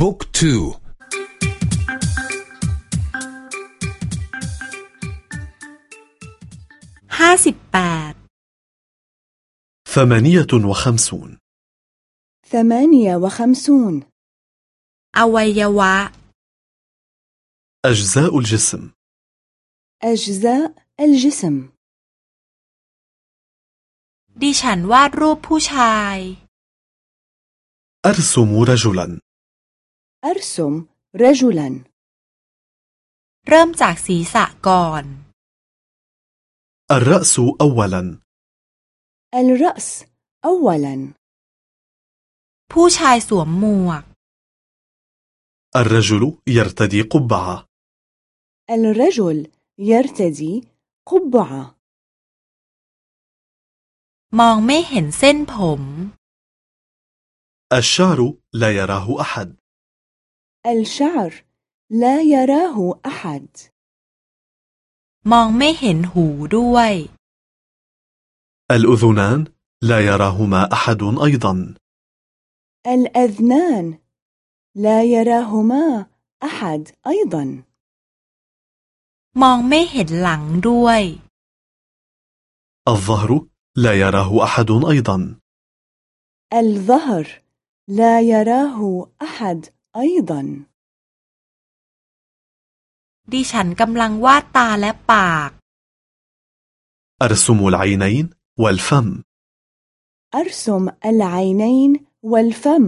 บุ๊กทูห้าสิบแปด ثمانية وخمسون ثمانية وخمسون อวัยวะ أجزاء الجسم أجزاء الجسم ดิฉันวาดรูปผู้ชาย أرسم رجلا أرسم رجلا เริ่มจากศีรษะก่อน الرأس أولا الرأس أولا ผู้ชายสวมหมวก الرجل يرتدي قبعة الرجل يرتدي قبعة มองไม่เห็นเส้นผม الشعر لا يراه أحد الشعر لا يراه أحد มองไม่เห็นหูด้วย الأذنان لا يراهما أحد أيضا الأذنان لا يراهما أحد أيضا มองไม่เห็นหลังด้วย الظهر لا يراه أحد أيضا الظهر لا يراه أحد أيضا ดิฉันกำลังวาดตาและปาก أرسم العينين والفم أرسم العينين والفم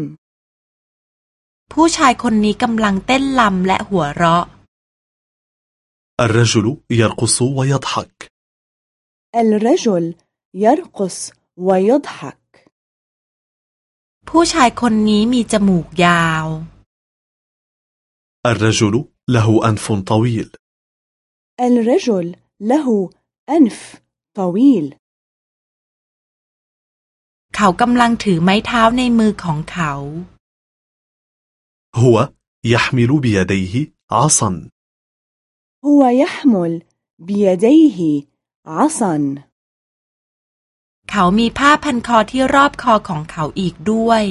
ผู้ชายคนนี้กำลังเต้นลำและหัวเราะ الرجل يرقص ويضحك الرجل يرقص ويضحك ผู้ชายคนนี้มีจมูกยาว الرجل له أنف طويل الرجل له أنف طويل เขากำลังถือไม้เท้าในมือของเขา هو يحمل بيديه عصا هو يحمل بيديه عصا เขามีผ้าพันคอที่รอบคอของเขาอีกด้วย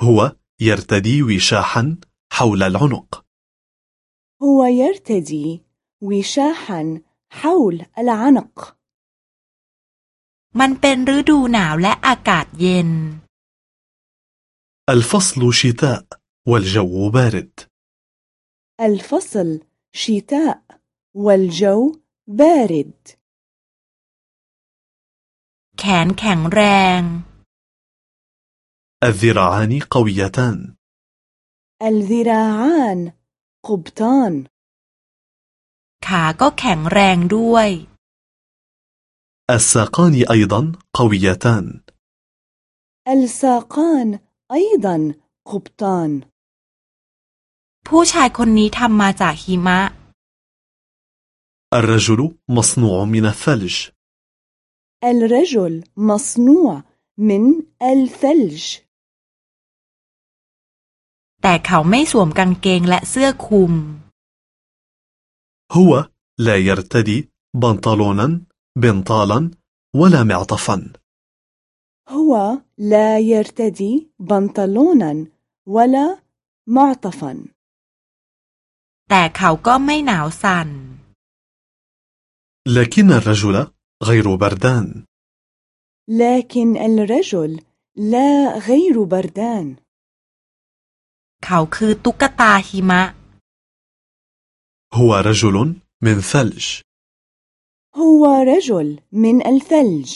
هو يرتدي وشاحا حول العنق هو يرتدي وشاحا حول العنق มันเป็นฤดูหนาวและอากาศเย็น الفصل شتاء والجو بارد الفصل شتاء والجو بارد แขนแข็งแรง الذراعان قويتان الذراعان قبطان ขาก็แข็งแรงด้วย الساقان أيضا قويتان الساقان أيضا قبطان ผู้ชายคนนี้ทำมาจากหิมะ الرجل مصنوع من الثلج الرجل مصنوع من الثلج แต่เขาไม่สวมกางเกงและเสื้อคลุม هو لا يرتدي بنطلونا بنطالا ولا معطفا هو لا يرتدي بنطلونا ولا معطفا แต่เขาก็ไม่หนาวสั่น لكن الرجل غير بردان لكن الرجل لا غير بردان เขาคือตุ๊กตาหิมะ هو رجل من ثلج هو رجل من الثلج